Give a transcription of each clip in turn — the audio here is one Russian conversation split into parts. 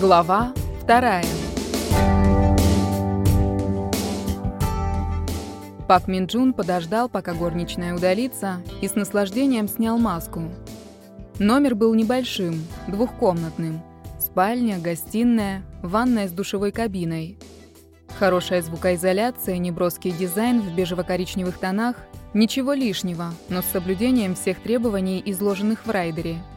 Глава вторая. Пак Минджун подождал, пока горничная удалится, и с наслаждением снял маску. Номер был небольшим, двухкомнатным. Спальня, гостиная, ванная с душевой кабиной. Хорошая звукоизоляция, неброский дизайн в бежево-коричневых тонах, ничего лишнего, но с соблюдением всех требований, изложенных в райдере –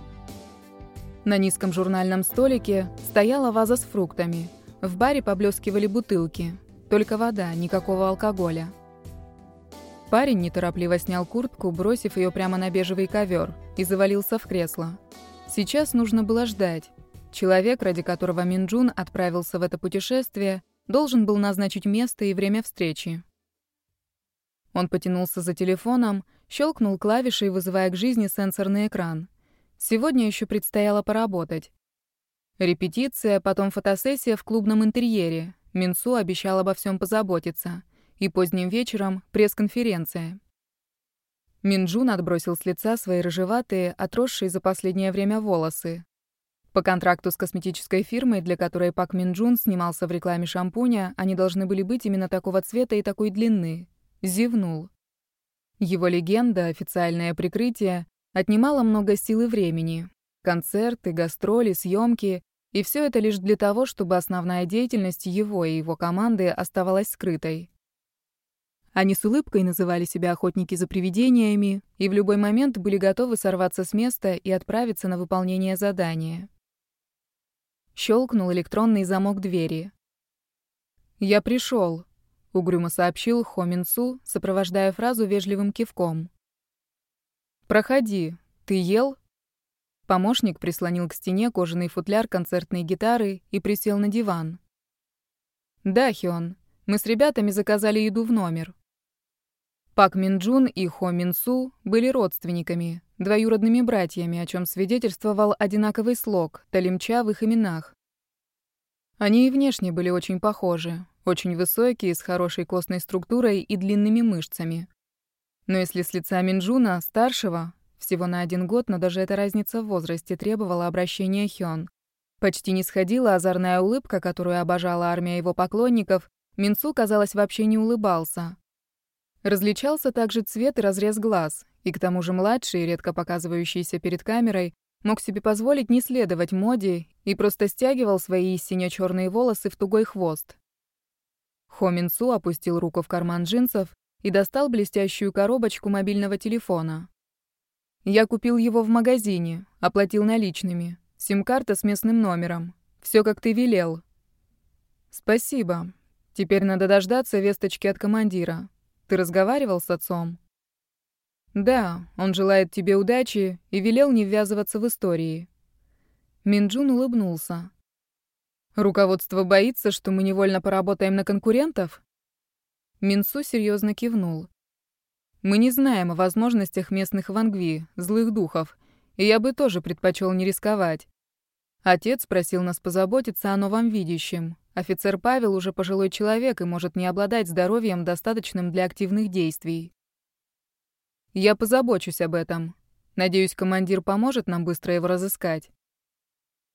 на низком журнальном столике стояла ваза с фруктами. В баре поблескивали бутылки. Только вода, никакого алкоголя. Парень неторопливо снял куртку, бросив ее прямо на бежевый ковер, и завалился в кресло. Сейчас нужно было ждать. Человек, ради которого Минджун отправился в это путешествие, должен был назначить место и время встречи. Он потянулся за телефоном, щелкнул клавишей, вызывая к жизни сенсорный экран. Сегодня еще предстояло поработать. Репетиция, потом фотосессия в клубном интерьере. Минсу обещал обо всем позаботиться. И поздним вечером пресс-конференция. Минджун отбросил с лица свои рыжеватые, отросшие за последнее время волосы. По контракту с косметической фирмой, для которой Пак Минджун снимался в рекламе шампуня, они должны были быть именно такого цвета и такой длины. Зевнул. Его легенда, официальное прикрытие, отнимало много сил и времени. Концерты, гастроли, съемки. И все это лишь для того, чтобы основная деятельность его и его команды оставалась скрытой. Они с улыбкой называли себя охотники за привидениями и в любой момент были готовы сорваться с места и отправиться на выполнение задания. Щелкнул электронный замок двери. «Я пришел», — угрюмо сообщил Хо Минцу, сопровождая фразу вежливым кивком. «Проходи. Ты ел?» Помощник прислонил к стене кожаный футляр концертной гитары и присел на диван. «Да, Хён. Мы с ребятами заказали еду в номер». Пак Минджун и Хо Минсу были родственниками, двоюродными братьями, о чем свидетельствовал одинаковый слог, талимча в их именах. Они и внешне были очень похожи, очень высокие, с хорошей костной структурой и длинными мышцами. Но если с лица Минджуна, старшего, всего на один год, но даже эта разница в возрасте требовала обращения Хён. Почти не сходила озорная улыбка, которую обожала армия его поклонников, Минцу, казалось, вообще не улыбался. Различался также цвет и разрез глаз, и к тому же младший, редко показывающийся перед камерой, мог себе позволить не следовать моде и просто стягивал свои сине-черные волосы в тугой хвост. Хо Минцу опустил руку в карман джинсов и достал блестящую коробочку мобильного телефона. Я купил его в магазине, оплатил наличными. Сим-карта с местным номером. Все, как ты велел. Спасибо. Теперь надо дождаться весточки от командира. Ты разговаривал с отцом? Да, он желает тебе удачи и велел не ввязываться в истории. Минджун улыбнулся. Руководство боится, что мы невольно поработаем на конкурентов? Минсу серьезно кивнул. «Мы не знаем о возможностях местных вангви, злых духов, и я бы тоже предпочел не рисковать. Отец просил нас позаботиться о новом видящем. Офицер Павел уже пожилой человек и может не обладать здоровьем, достаточным для активных действий. Я позабочусь об этом. Надеюсь, командир поможет нам быстро его разыскать.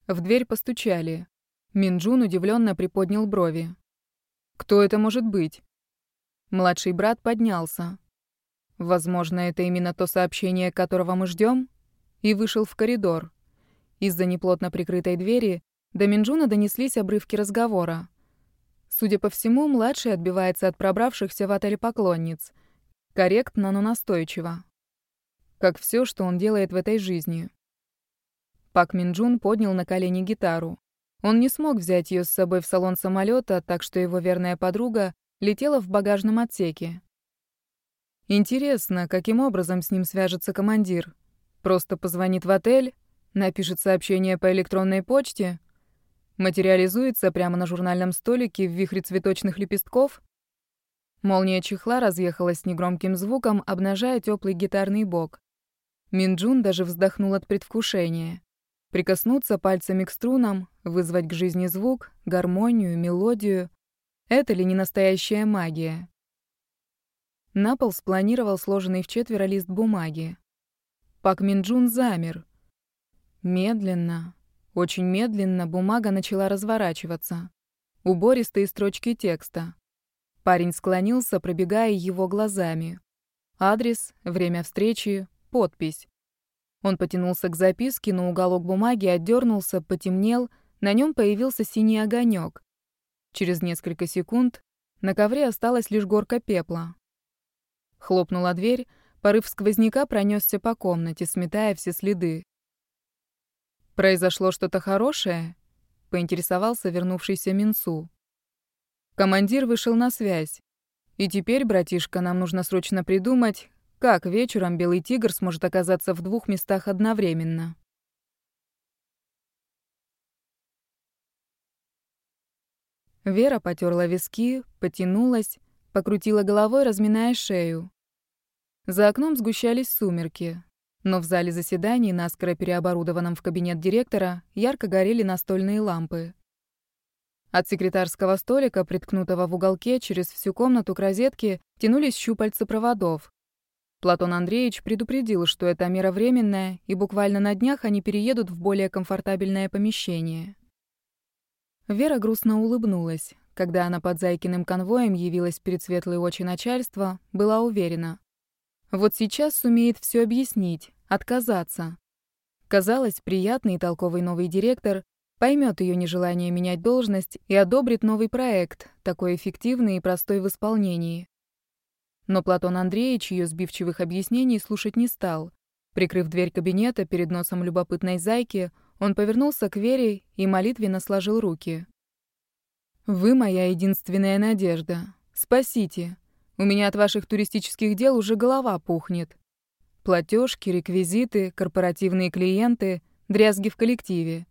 В дверь постучали. Минджун удивленно приподнял брови. Кто это может быть? Младший брат поднялся. Возможно, это именно то сообщение, которого мы ждем, и вышел в коридор. Из-за неплотно прикрытой двери до Минджуна донеслись обрывки разговора. Судя по всему, младший отбивается от пробравшихся в отель поклонниц. Корректно, но настойчиво. Как все, что он делает в этой жизни. Пак Минджун поднял на колени гитару. Он не смог взять ее с собой в салон самолета, так что его верная подруга летела в багажном отсеке. Интересно, каким образом с ним свяжется командир? Просто позвонит в отель, напишет сообщение по электронной почте, материализуется прямо на журнальном столике в вихре цветочных лепестков? Молния чехла разъехалась с негромким звуком, обнажая теплый гитарный бок. Минджун даже вздохнул от предвкушения. Прикоснуться пальцами к струнам, вызвать к жизни звук, гармонию, мелодию. Это ли не настоящая магия? На пол спланировал сложенный в четверо лист бумаги. Пак Минджун замер. Медленно, Очень медленно бумага начала разворачиваться. Убористые строчки текста. Парень склонился, пробегая его глазами. Адрес, время встречи, подпись. Он потянулся к записке, но уголок бумаги отдернулся, потемнел, на нем появился синий огонек. Через несколько секунд на ковре осталась лишь горка пепла. Хлопнула дверь, порыв сквозняка пронесся по комнате, сметая все следы. «Произошло что-то хорошее?» — поинтересовался вернувшийся Минсу. Командир вышел на связь. И теперь, братишка, нам нужно срочно придумать, как вечером белый тигр сможет оказаться в двух местах одновременно. Вера потерла виски, потянулась, покрутила головой, разминая шею. За окном сгущались сумерки, но в зале заседаний, наскоро переоборудованном в кабинет директора, ярко горели настольные лампы. От секретарского столика, приткнутого в уголке через всю комнату к розетке, тянулись щупальца проводов. Платон Андреевич предупредил, что это мера временная, и буквально на днях они переедут в более комфортабельное помещение. Вера грустно улыбнулась. Когда она под Зайкиным конвоем явилась перед светлые очи начальства, была уверена. Вот сейчас сумеет все объяснить, отказаться. Казалось, приятный и толковый новый директор поймет ее нежелание менять должность и одобрит новый проект, такой эффективный и простой в исполнении. Но Платон Андреевич ее сбивчивых объяснений слушать не стал. Прикрыв дверь кабинета перед носом любопытной зайки, он повернулся к Вере и молитвенно сложил руки. «Вы моя единственная надежда. Спасите. У меня от ваших туристических дел уже голова пухнет. Платежки, реквизиты, корпоративные клиенты, дрязги в коллективе.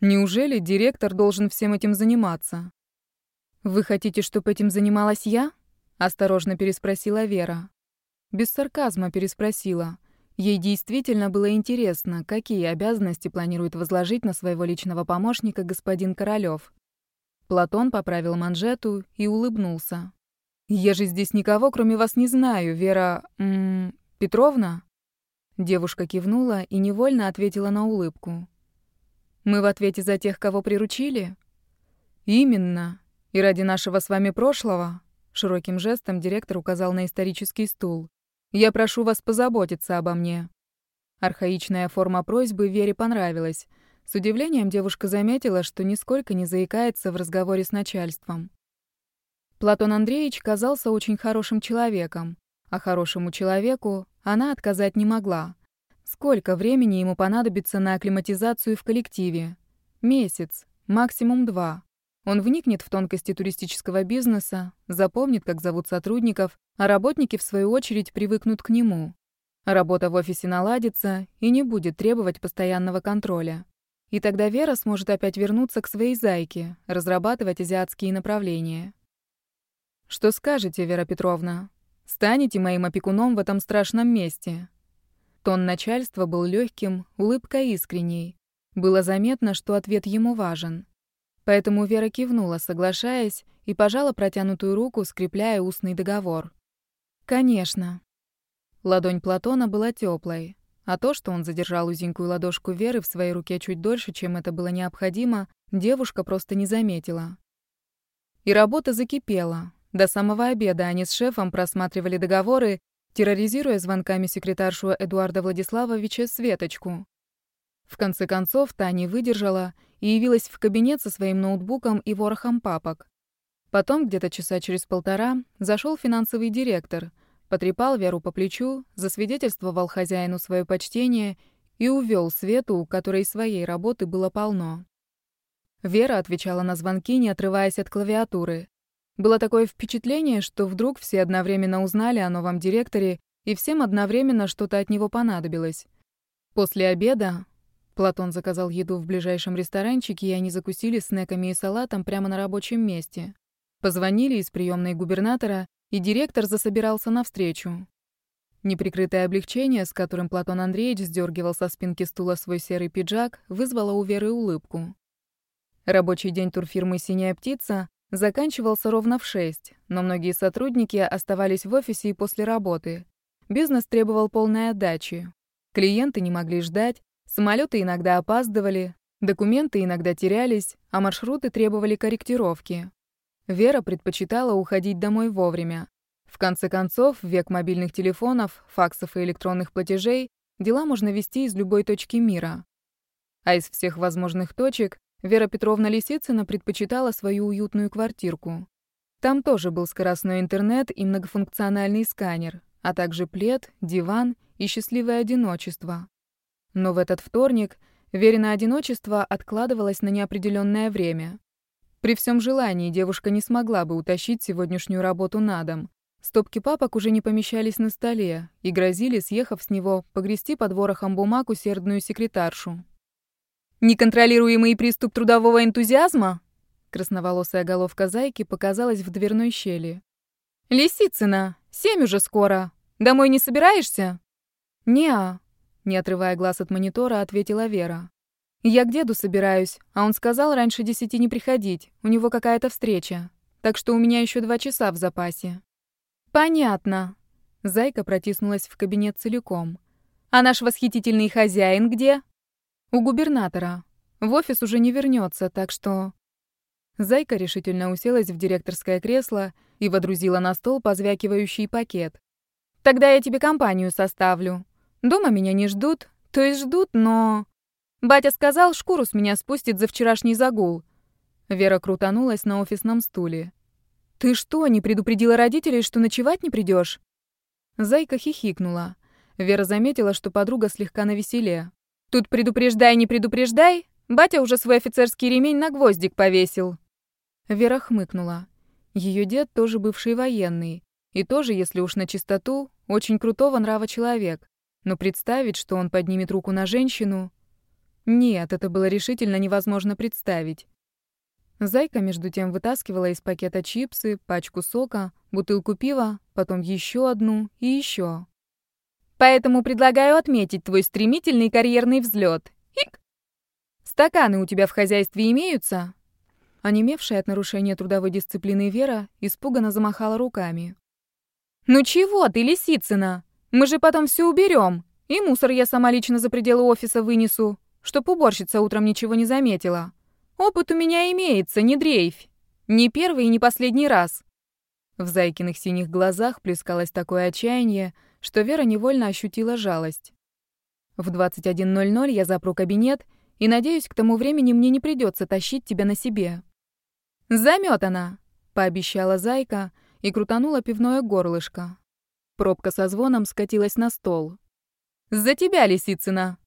Неужели директор должен всем этим заниматься? Вы хотите, чтобы этим занималась я? Осторожно переспросила Вера. Без сарказма переспросила. Ей действительно было интересно, какие обязанности планирует возложить на своего личного помощника господин Королёв. Платон поправил манжету и улыбнулся. «Я же здесь никого, кроме вас, не знаю, Вера... М -м, Петровна?» Девушка кивнула и невольно ответила на улыбку. «Мы в ответе за тех, кого приручили?» «Именно. И ради нашего с вами прошлого». Широким жестом директор указал на исторический стул. Я прошу вас позаботиться обо мне». Архаичная форма просьбы Вере понравилась. С удивлением девушка заметила, что нисколько не заикается в разговоре с начальством. Платон Андреевич казался очень хорошим человеком, а хорошему человеку она отказать не могла. Сколько времени ему понадобится на акклиматизацию в коллективе? Месяц, максимум два. Он вникнет в тонкости туристического бизнеса, запомнит, как зовут сотрудников, а работники, в свою очередь, привыкнут к нему. Работа в офисе наладится и не будет требовать постоянного контроля. И тогда Вера сможет опять вернуться к своей зайке, разрабатывать азиатские направления. «Что скажете, Вера Петровна? Станете моим опекуном в этом страшном месте?» Тон начальства был легким, улыбка искренней. Было заметно, что ответ ему важен. Поэтому Вера кивнула, соглашаясь, и пожала протянутую руку, скрепляя устный договор. «Конечно». Ладонь Платона была теплой, а то, что он задержал узенькую ладошку Веры в своей руке чуть дольше, чем это было необходимо, девушка просто не заметила. И работа закипела. До самого обеда они с шефом просматривали договоры, терроризируя звонками секретаршу Эдуарда Владиславовича Светочку. В конце концов, та не выдержала и явилась в кабинет со своим ноутбуком и ворохом папок. Потом, где-то часа через полтора, зашел финансовый директор, потрепал Веру по плечу, засвидетельствовал хозяину свое почтение и увел Свету, у которой своей работы было полно. Вера отвечала на звонки, не отрываясь от клавиатуры. Было такое впечатление, что вдруг все одновременно узнали о новом директоре, и всем одновременно что-то от него понадобилось. После обеда Платон заказал еду в ближайшем ресторанчике, и они закусили снеками и салатом прямо на рабочем месте. Позвонили из приемной губернатора, и директор засобирался навстречу. Неприкрытое облегчение, с которым Платон Андреевич сдергивал со спинки стула свой серый пиджак, вызвало у Веры улыбку. Рабочий день турфирмы «Синяя птица» заканчивался ровно в шесть, но многие сотрудники оставались в офисе и после работы. Бизнес требовал полной отдачи. Клиенты не могли ждать, Самолеты иногда опаздывали, Документы иногда терялись, а маршруты требовали корректировки. Вера предпочитала уходить домой вовремя. В конце концов, в век мобильных телефонов, факсов и электронных платежей дела можно вести из любой точки мира. А из всех возможных точек Вера Петровна Лисицына предпочитала свою уютную квартирку. Там тоже был скоростной интернет и многофункциональный сканер, а также плед, диван и счастливое одиночество. Но в этот вторник Верина одиночество откладывалось на неопределенное время. При всем желании девушка не смогла бы утащить сегодняшнюю работу на дом. Стопки папок уже не помещались на столе и грозили, съехав с него, погрести под ворохом бумаг усердную секретаршу. «Неконтролируемый приступ трудового энтузиазма?» Красноволосая головка зайки показалась в дверной щели. «Лисицына, семь уже скоро. Домой не собираешься?» «Не-а», не отрывая глаз от монитора, ответила Вера. «Я к деду собираюсь, а он сказал раньше десяти не приходить, у него какая-то встреча. Так что у меня еще два часа в запасе». «Понятно». Зайка протиснулась в кабинет целиком. «А наш восхитительный хозяин где?» «У губернатора. В офис уже не вернется, так что...» Зайка решительно уселась в директорское кресло и водрузила на стол позвякивающий пакет. «Тогда я тебе компанию составлю. Дома меня не ждут, то есть ждут, но... Батя сказал, шкуру с меня спустит за вчерашний загул». Вера крутанулась на офисном стуле. «Ты что, не предупредила родителей, что ночевать не придешь? Зайка хихикнула. Вера заметила, что подруга слегка навеселе. «Тут предупреждай, не предупреждай, батя уже свой офицерский ремень на гвоздик повесил». Вера хмыкнула. Ее дед тоже бывший военный. И тоже, если уж на чистоту, очень крутого нрава человек. Но представить, что он поднимет руку на женщину... Нет, это было решительно невозможно представить. Зайка, между тем, вытаскивала из пакета чипсы, пачку сока, бутылку пива, потом еще одну и еще. «Поэтому предлагаю отметить твой стремительный карьерный взлет. Ик! Стаканы у тебя в хозяйстве имеются?» Онемевшая от нарушения трудовой дисциплины Вера испуганно замахала руками. «Ну чего ты, Лисицына? Мы же потом все уберем, и мусор я сама лично за пределы офиса вынесу, чтоб уборщица утром ничего не заметила. Опыт у меня имеется, не дрейфь. Не первый и не последний раз». В Зайкиных синих глазах плескалось такое отчаяние, что Вера невольно ощутила жалость. «В 21.00 я запру кабинет, и, надеюсь, к тому времени мне не придется тащить тебя на себе». «Замётана!» — пообещала зайка и крутанула пивное горлышко. Пробка со звоном скатилась на стол. «За тебя, Лисицына!»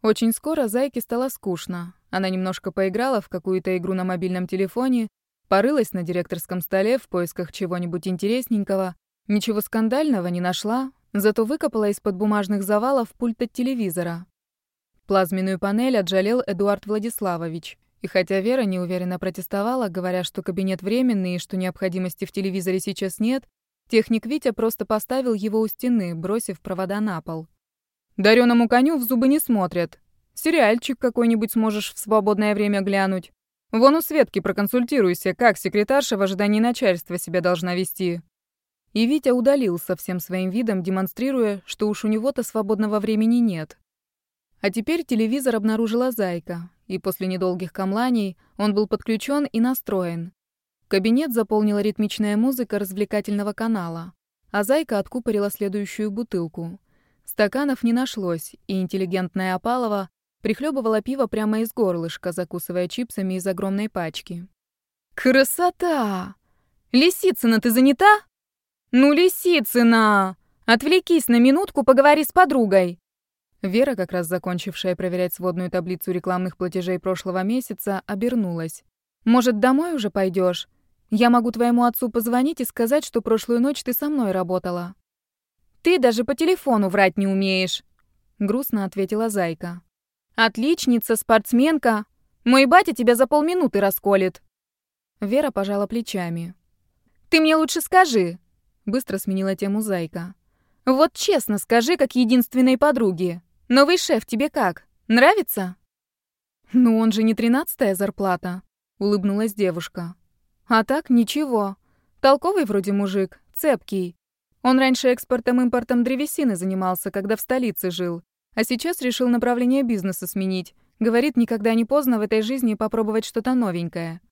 Очень скоро зайке стало скучно. Она немножко поиграла в какую-то игру на мобильном телефоне, порылась на директорском столе в поисках чего-нибудь интересненького, ничего скандального не нашла, зато выкопала из-под бумажных завалов пульт от телевизора. Плазменную панель отжалел Эдуард Владиславович. И хотя Вера неуверенно протестовала, говоря, что кабинет временный и что необходимости в телевизоре сейчас нет, техник Витя просто поставил его у стены, бросив провода на пол. «Дарёному коню в зубы не смотрят. Сериальчик какой-нибудь сможешь в свободное время глянуть. Вон у Светки проконсультируйся, как секретарша в ожидании начальства себя должна вести». И Витя удалился всем своим видом, демонстрируя, что уж у него-то свободного времени нет. А теперь телевизор обнаружила Зайка, и после недолгих камланий он был подключен и настроен. Кабинет заполнила ритмичная музыка развлекательного канала, а Зайка откупорила следующую бутылку. Стаканов не нашлось, и интеллигентная Апалова прихлебывала пиво прямо из горлышка, закусывая чипсами из огромной пачки. «Красота! Лисицына, ты занята?» «Ну, Лисицына! Отвлекись на минутку, поговори с подругой!» Вера, как раз закончившая проверять сводную таблицу рекламных платежей прошлого месяца, обернулась. «Может, домой уже пойдешь? Я могу твоему отцу позвонить и сказать, что прошлую ночь ты со мной работала». «Ты даже по телефону врать не умеешь», — грустно ответила Зайка. «Отличница, спортсменка. Мой батя тебя за полминуты расколет». Вера пожала плечами. «Ты мне лучше скажи», — быстро сменила тему Зайка. «Вот честно скажи, как единственной подруге. Новый шеф тебе как? Нравится?» «Ну, он же не тринадцатая зарплата», — улыбнулась девушка. «А так ничего. Толковый вроде мужик, цепкий. Он раньше экспортом-импортом древесины занимался, когда в столице жил, а сейчас решил направление бизнеса сменить, Говорит, никогда не поздно в этой жизни попробовать что-то новенькое.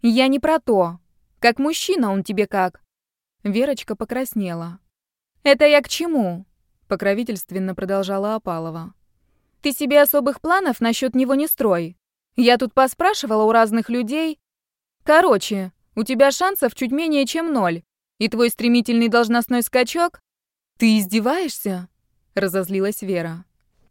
Я не про то. Как мужчина он тебе как? Верочка покраснела. Это я к чему? Покровительственно продолжала Апалова. Ты себе особых планов насчет него не строй. Я тут поспрашивала у разных людей. Короче, у тебя шансов чуть менее чем ноль. И твой стремительный должностной скачок? Ты издеваешься? Разозлилась Вера.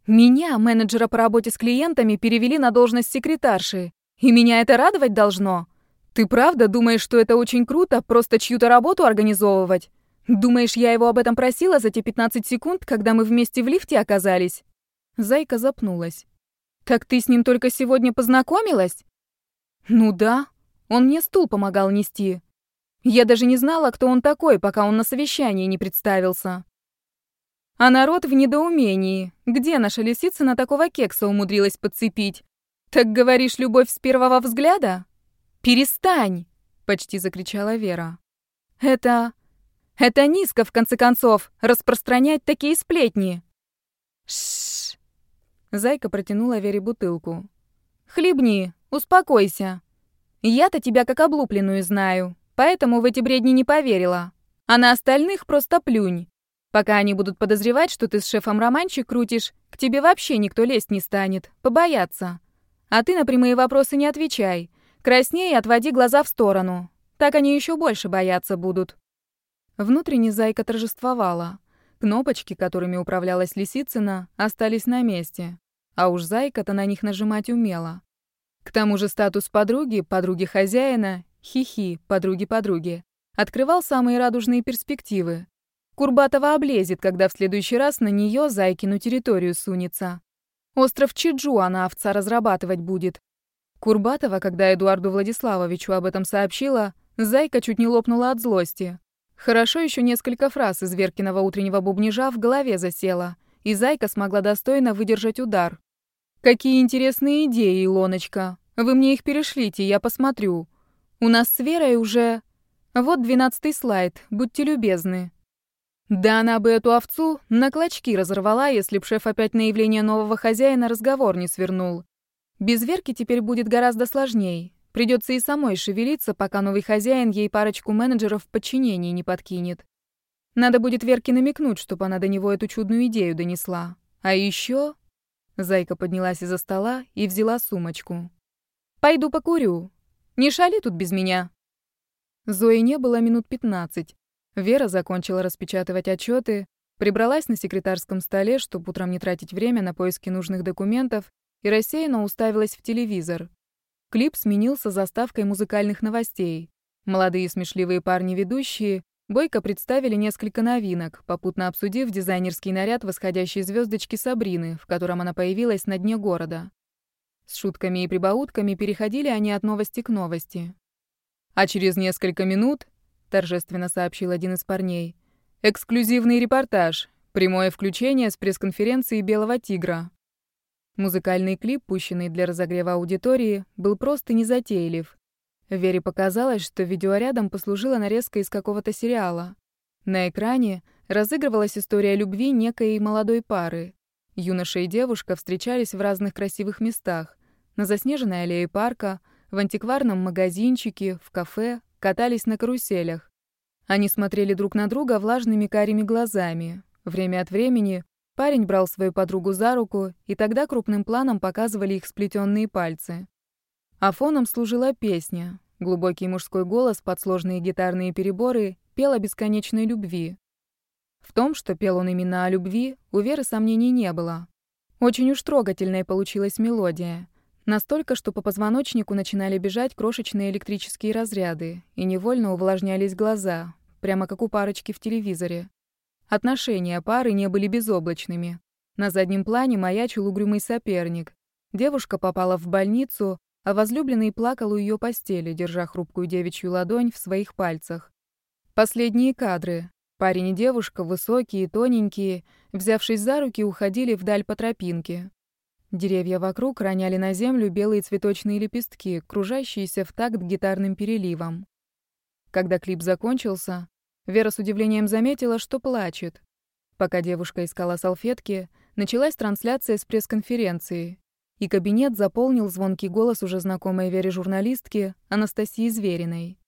Меня, менеджера по работе с клиентами, перевели на должность секретарши. И меня это радовать должно? Ты правда думаешь, что это очень круто, просто чью-то работу организовывать? Думаешь, я его об этом просила за те 15 секунд, когда мы вместе в лифте оказались? Зайка запнулась. Так ты с ним только сегодня познакомилась? Ну да, он мне стул помогал нести. Я даже не знала, кто он такой, пока он на совещании не представился. А народ в недоумении. Где наша лисица на такого кекса умудрилась подцепить? Так говоришь, любовь с первого взгляда? Перестань, почти закричала Вера. Это это низко в конце концов распространять такие сплетни. Шш. Зайка протянула Вере бутылку. Хлебни, успокойся. Я-то тебя как облупленную знаю, поэтому в эти бредни не поверила. А на остальных просто плюнь. Пока они будут подозревать, что ты с шефом романчик крутишь, к тебе вообще никто лезть не станет, побояться. А ты на прямые вопросы не отвечай. Красней и отводи глаза в сторону. Так они еще больше бояться будут. Внутренне зайка торжествовала. Кнопочки, которыми управлялась Лисицына, остались на месте. А уж зайка-то на них нажимать умела. К тому же статус подруги, подруги хозяина, хихи, подруги-подруги, открывал самые радужные перспективы. Курбатова облезет, когда в следующий раз на нее Зайкину территорию сунется. Остров Чиджу она овца разрабатывать будет. Курбатова, когда Эдуарду Владиславовичу об этом сообщила, Зайка чуть не лопнула от злости. Хорошо еще несколько фраз из Веркиного утреннего бубнижа в голове засела, и Зайка смогла достойно выдержать удар. «Какие интересные идеи, Илоночка. Вы мне их перешлите, я посмотрю. У нас с Верой уже... Вот двенадцатый слайд, будьте любезны». Да она бы эту овцу на клочки разорвала, если б шеф опять на явление нового хозяина разговор не свернул. Без Верки теперь будет гораздо сложней. Придется и самой шевелиться, пока новый хозяин ей парочку менеджеров в подчинении не подкинет. Надо будет Верке намекнуть, чтобы она до него эту чудную идею донесла. А еще... Зайка поднялась из-за стола и взяла сумочку. «Пойду покурю. Не шали тут без меня». Зои не было минут пятнадцать. Вера закончила распечатывать отчеты, прибралась на секретарском столе, чтобы утром не тратить время на поиски нужных документов, и рассеянно уставилась в телевизор. Клип сменился заставкой музыкальных новостей. Молодые смешливые парни-ведущие бойко представили несколько новинок, попутно обсудив дизайнерский наряд восходящей звездочки Сабрины, в котором она появилась на дне города. С шутками и прибаутками переходили они от новости к новости. А через несколько минут торжественно сообщил один из парней. Эксклюзивный репортаж. Прямое включение с пресс-конференции Белого тигра. Музыкальный клип, пущенный для разогрева аудитории, был просто незатейлив. Вере показалось, что видеорядом послужила нарезка из какого-то сериала. На экране разыгрывалась история любви некой молодой пары. Юноша и девушка встречались в разных красивых местах. На заснеженной аллее парка, в антикварном магазинчике, в кафе, катались на каруселях. Они смотрели друг на друга влажными карими глазами. Время от времени парень брал свою подругу за руку, и тогда крупным планом показывали их сплетенные пальцы. А фоном служила песня. Глубокий мужской голос под сложные гитарные переборы пел о бесконечной любви. В том, что пел он именно о любви, у Веры сомнений не было. Очень уж трогательная получилась мелодия. Настолько, что по позвоночнику начинали бежать крошечные электрические разряды, и невольно увлажнялись глаза, прямо как у парочки в телевизоре. Отношения пары не были безоблачными. На заднем плане маячил угрюмый соперник. Девушка попала в больницу, а возлюбленный плакал у ее постели, держа хрупкую девичью ладонь в своих пальцах. Последние кадры. Парень и девушка, высокие, тоненькие, взявшись за руки, уходили вдаль по тропинке. Деревья вокруг роняли на землю белые цветочные лепестки, кружащиеся в такт гитарным переливом. Когда клип закончился, Вера с удивлением заметила, что плачет. Пока девушка искала салфетки, началась трансляция с пресс-конференции. И кабинет заполнил звонкий голос уже знакомой Вере журналистки Анастасии Звериной.